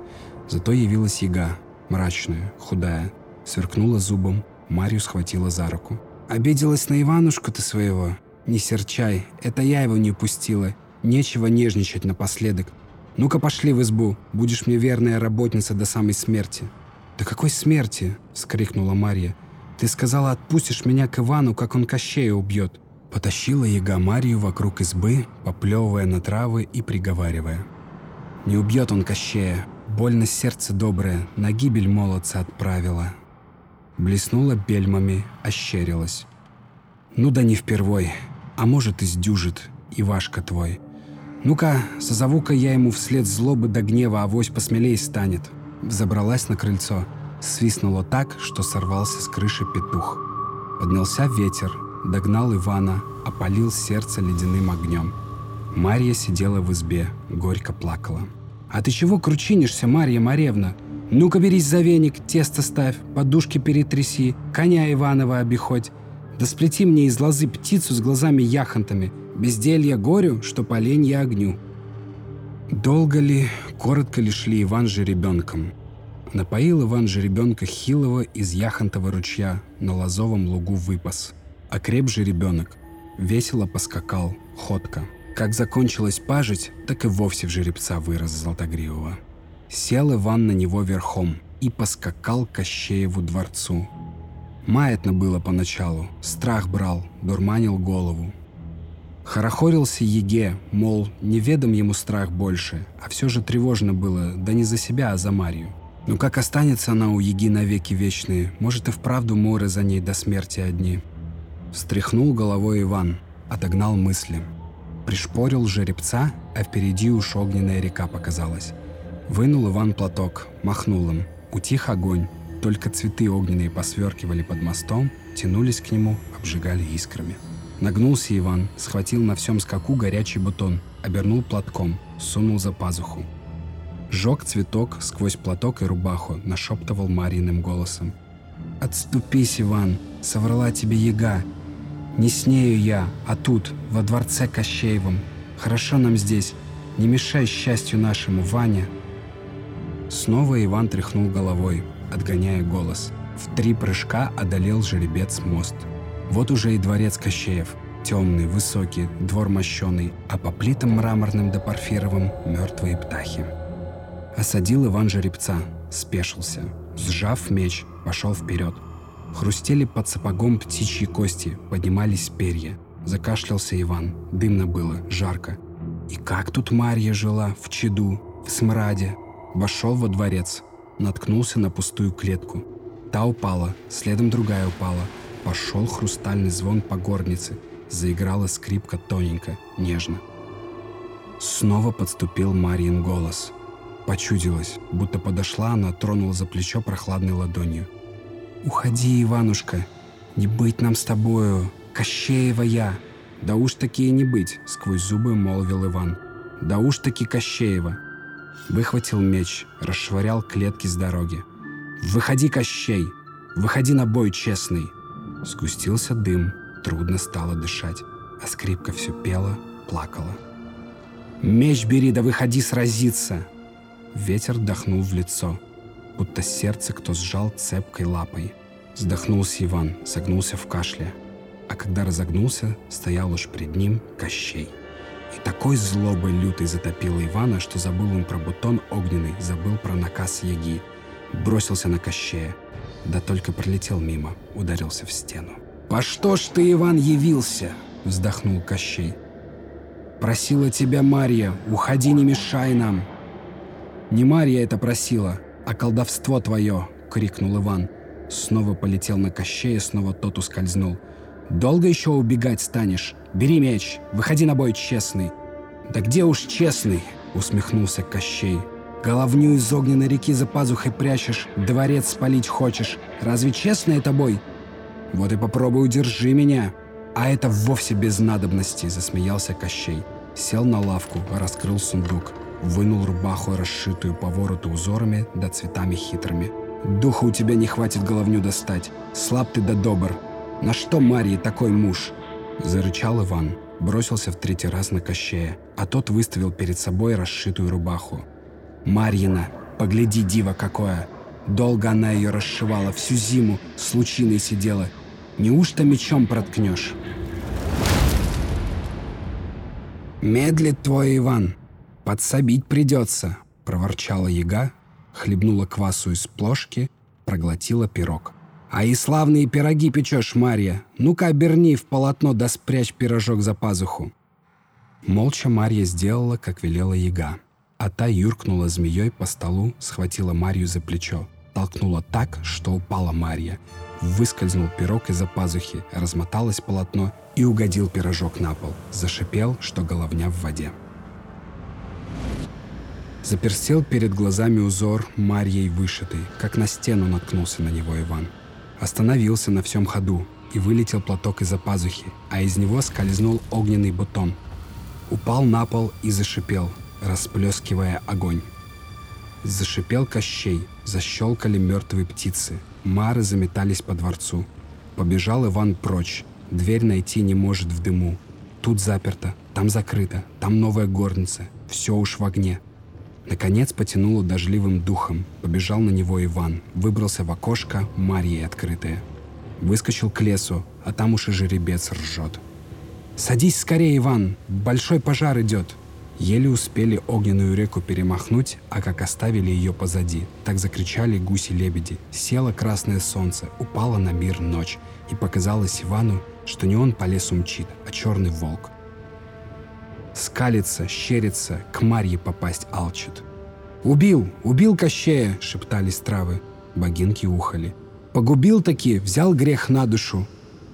Зато явилась яга, мрачная, худая. Сверкнула зубом, Марью схватила за руку. «Обиделась на Иванушку ты своего? Не серчай, это я его не пустила. Нечего нежничать напоследок. «Ну-ка пошли в избу, будешь мне верная работница до самой смерти». «Да какой смерти?» — вскрикнула Марья. «Ты сказала, отпустишь меня к Ивану, как он Кощея убьет». Потащила яга Марию вокруг избы, поплевывая на травы и приговаривая. «Не убьет он Кощея, больно сердце доброе, на гибель молодца отправила». Блеснула бельмами, ощерилась. «Ну да не впервой, а может и сдюжит, Ивашка твой». «Ну-ка, созову-ка я ему вслед злобы до гнева, авось посмелее станет». Взобралась на крыльцо. Свистнуло так, что сорвался с крыши петух. Поднялся ветер, догнал Ивана, опалил сердце ледяным огнем. Марья сидела в избе, горько плакала. «А ты чего кручинишься, Марья Маревна? Ну-ка берись за веник, тесто ставь, подушки перетряси, коня Иванова обиходь. Да сплети мне из лозы птицу с глазами яхонтами, безделье горю, что поленье огню. Долго ли, коротко ли шли Иван же ребенком? Напоил Иван же ребенка хилого из яхонтого ручья на лозовом лугу выпас. Окреп же ребенок, весело поскакал, ходка. Как закончилась пажить, так и вовсе в жеребца вырос Золотогривого. Сел Иван на него верхом и поскакал к Кощееву дворцу, Маятно было поначалу, страх брал, дурманил голову. Хорохорился Еге, мол, неведом ему страх больше, а все же тревожно было, да не за себя, а за Марию. Ну как останется она у Еги навеки вечные, может и вправду моры за ней до смерти одни. Встряхнул головой Иван, отогнал мысли. Пришпорил жеребца, а впереди уж огненная река показалась. Вынул Иван платок, махнул им. Утих огонь. Только цветы огненные посверкивали под мостом, тянулись к нему, обжигали искрами. Нагнулся Иван, схватил на всем скаку горячий бутон, обернул платком, сунул за пазуху. Жег цветок сквозь платок и рубаху, нашептывал Марьиным голосом. «Отступись, Иван, соврала тебе яга. Не с нею я, а тут, во дворце Кощеевом. Хорошо нам здесь, не мешай счастью нашему, Ваня». Снова Иван тряхнул головой, отгоняя голос. В три прыжка одолел жеребец мост. Вот уже и дворец Кощеев. Темный, высокий, двор мощеный, а по плитам мраморным да порфировым мертвые птахи. Осадил Иван жеребца, спешился. Сжав меч, пошел вперед. Хрустели под сапогом птичьи кости, поднимались перья. Закашлялся Иван, дымно было, жарко. И как тут Марья жила, в чаду, в смраде. Вошел во дворец, наткнулся на пустую клетку. Та упала, следом другая упала. Пошел хрустальный звон по горнице. Заиграла скрипка тоненько, нежно. Снова подступил Марьин голос. Почудилась, будто подошла она, тронула за плечо прохладной ладонью. «Уходи, Иванушка, не быть нам с тобою, Кощеева я!» «Да уж таки и не быть», — сквозь зубы молвил Иван. «Да уж таки Кощеева!» Выхватил меч, расшвырял клетки с дороги. «Выходи, Кощей! Выходи на бой честный!» Сгустился дым, трудно стало дышать, а скрипка все пела, плакала. «Меч бери, да выходи сразиться!» Ветер дохнул в лицо, будто сердце кто сжал цепкой лапой. Вздохнулся Иван, согнулся в кашле. А когда разогнулся, стоял уж пред ним Кощей. И такой злобой лютой затопила Ивана, что забыл он про бутон огненный, забыл про наказ Яги. Бросился на Кощея. Да только пролетел мимо, ударился в стену. «По что ж ты, Иван, явился?» — вздохнул Кощей. «Просила тебя Марья, уходи, не мешай нам!» «Не Марья это просила, а колдовство твое!» — крикнул Иван. Снова полетел на Кощея, снова тот ускользнул. «Долго еще убегать станешь? Бери меч, выходи на бой честный!» «Да где уж честный?» — усмехнулся Кощей. «Головню из огненной реки за пазухой прячешь, дворец спалить хочешь. Разве честный это бой?» «Вот и попробуй удержи меня!» «А это вовсе без надобности!» — засмеялся Кощей. Сел на лавку, раскрыл сундук. Вынул рубаху, расшитую по вороту узорами да цветами хитрыми. «Духа у тебя не хватит головню достать. Слаб ты да добр. На что Марии такой муж?» Зарычал Иван, бросился в третий раз на Кощея, а тот выставил перед собой расшитую рубаху. «Марьина, погляди, дива какое! Долго она ее расшивала, всю зиму с лучиной сидела. Неужто мечом проткнешь?» «Медлит твой Иван!» «Подсобить придется», — проворчала яга, хлебнула квасу из плошки, проглотила пирог. «А и славные пироги печешь, Марья. Ну-ка, оберни в полотно да спрячь пирожок за пазуху». Молча Марья сделала, как велела яга. А та юркнула змеей по столу, схватила Марью за плечо, толкнула так, что упала Марья. Выскользнул пирог из-за пазухи, размоталось полотно и угодил пирожок на пол. Зашипел, что головня в воде. Заперстел перед глазами узор Марьей вышитый, как на стену наткнулся на него Иван. Остановился на всем ходу, и вылетел платок из-за пазухи, а из него скользнул огненный бутон. Упал на пол и зашипел, расплескивая огонь. Зашипел Кощей, защелкали мертвые птицы, мары заметались по дворцу. Побежал Иван прочь, дверь найти не может в дыму. Тут заперто, там закрыто, там новая горница, все уж в огне. Наконец потянуло дождливым духом. Побежал на него Иван. Выбрался в окошко, Марьей открытое. Выскочил к лесу, а там уж и жеребец ржет. «Садись скорее, Иван! Большой пожар идет!» Еле успели огненную реку перемахнуть, а как оставили ее позади, так закричали гуси-лебеди. Село красное солнце, упала на мир ночь, и показалось Ивану, что не он по лесу мчит, а черный волк скалится, щерится, к Марье попасть алчит. «Убил! Убил Кощея!» — шептались травы. Богинки ухали. «Погубил таки, взял грех на душу.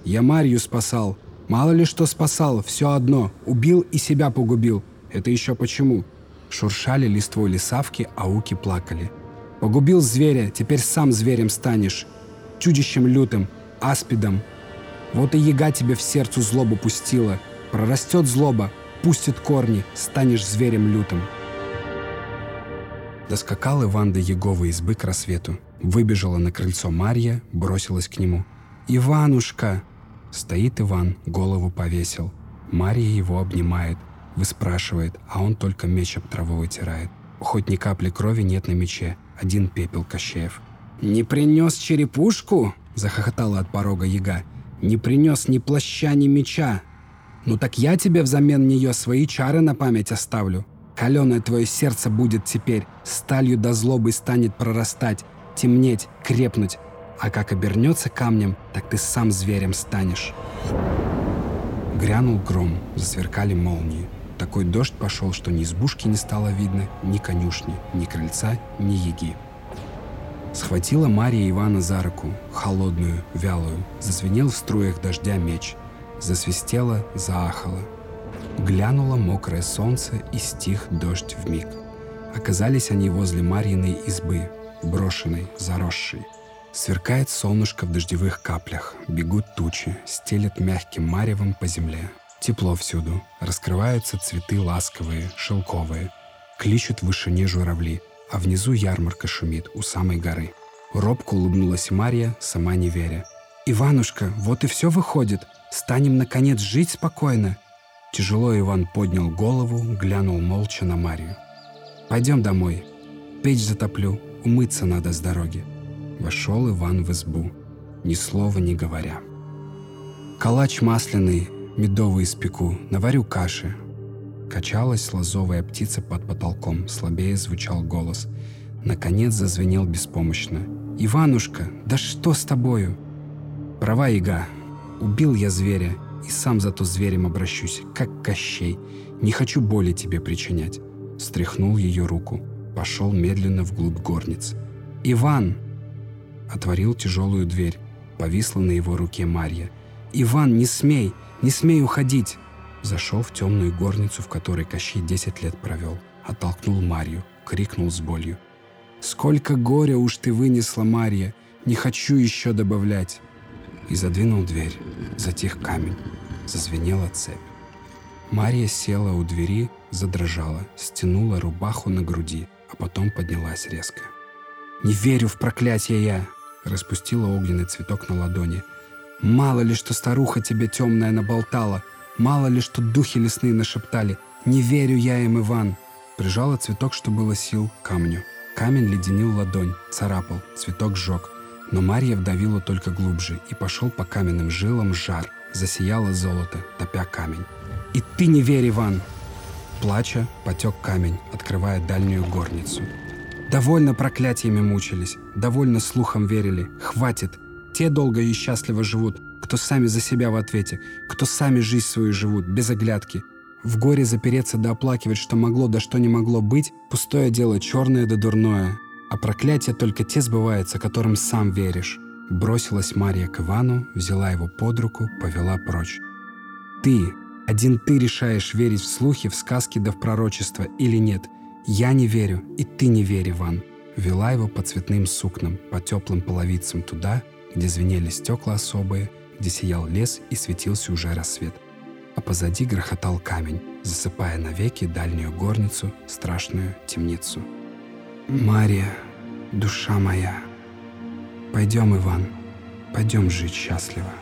Я Марью спасал. Мало ли что спасал, все одно. Убил и себя погубил. Это еще почему? Шуршали листвой лесавки, ауки плакали. Погубил зверя, теперь сам зверем станешь. Чудищем лютым, аспидом. Вот и яга тебе в сердцу злобу пустила. Прорастет злоба, пустит корни, станешь зверем лютым. Доскакал Иван до избы к рассвету. Выбежала на крыльцо Марья, бросилась к нему. «Иванушка!» Стоит Иван, голову повесил. Марья его обнимает, выспрашивает, а он только меч об траву вытирает. Хоть ни капли крови нет на мече, один пепел Кощеев. «Не принес черепушку?» – захохотала от порога яга. «Не принес ни плаща, ни меча. Ну так я тебе взамен нее свои чары на память оставлю. Каленое твое сердце будет теперь, сталью до злобы станет прорастать, темнеть, крепнуть. А как обернется камнем, так ты сам зверем станешь. Грянул гром, засверкали молнии. Такой дождь пошел, что ни избушки не стало видно, ни конюшни, ни крыльца, ни яги. Схватила Мария Ивана за руку, холодную, вялую, зазвенел в струях дождя меч. Засвистела, заахала. Глянуло мокрое солнце и стих дождь в миг. Оказались они возле Марьиной избы, брошенной, заросшей. Сверкает солнышко в дождевых каплях, бегут тучи, стелят мягким маревом по земле. Тепло всюду, раскрываются цветы ласковые, шелковые. Кличут в вышине журавли, а внизу ярмарка шумит у самой горы. Робко улыбнулась Марья, сама не веря. «Иванушка, вот и все выходит. Станем, наконец, жить спокойно». Тяжело Иван поднял голову, глянул молча на Марию. «Пойдем домой. Печь затоплю, умыться надо с дороги». Вошел Иван в избу, ни слова не говоря. «Калач масляный, медовый испеку, наварю каши». Качалась лазовая птица под потолком, слабее звучал голос. Наконец зазвенел беспомощно. «Иванушка, да что с тобою?» «Права, яга. Убил я зверя, и сам зато зверем обращусь, как Кощей. Не хочу боли тебе причинять». Стряхнул ее руку, пошел медленно вглубь горниц. «Иван!» Отворил тяжелую дверь. Повисла на его руке Марья. «Иван, не смей! Не смей уходить!» Зашел в темную горницу, в которой Кощей десять лет провел. Оттолкнул Марью, крикнул с болью. «Сколько горя уж ты вынесла, Марья! Не хочу еще добавлять!» И задвинул дверь. Затих камень. Зазвенела цепь. Мария села у двери, задрожала, стянула рубаху на груди, а потом поднялась резко. «Не верю в проклятие я!» Распустила огненный цветок на ладони. «Мало ли, что старуха тебе темная наболтала, мало ли, что духи лесные нашептали. Не верю я им, Иван!» Прижала цветок, что было сил, к камню. Камень леденил ладонь, царапал, цветок сжег. Но Марья вдавила только глубже, и пошел по каменным жилам жар. Засияло золото, топя камень. «И ты не верь, Иван!» Плача, потек камень, открывая дальнюю горницу. Довольно проклятиями мучились, довольно слухом верили. Хватит. Те долго и счастливо живут, кто сами за себя в ответе, кто сами жизнь свою живут, без оглядки. В горе запереться да оплакивать, что могло да что не могло быть, пустое дело черное да дурное. А проклятие только те сбываются, которым сам веришь. Бросилась Мария к Ивану, взяла его под руку, повела прочь. Ты, один ты решаешь верить в слухи, в сказки да в пророчества или нет – «Я не верю, и ты не верь, Иван», вела его по цветным сукнам, по теплым половицам туда, где звенели стекла особые, где сиял лес и светился уже рассвет. А позади грохотал камень, засыпая навеки дальнюю горницу, страшную темницу. «Мария, душа моя, пойдем, Иван, пойдем жить счастливо».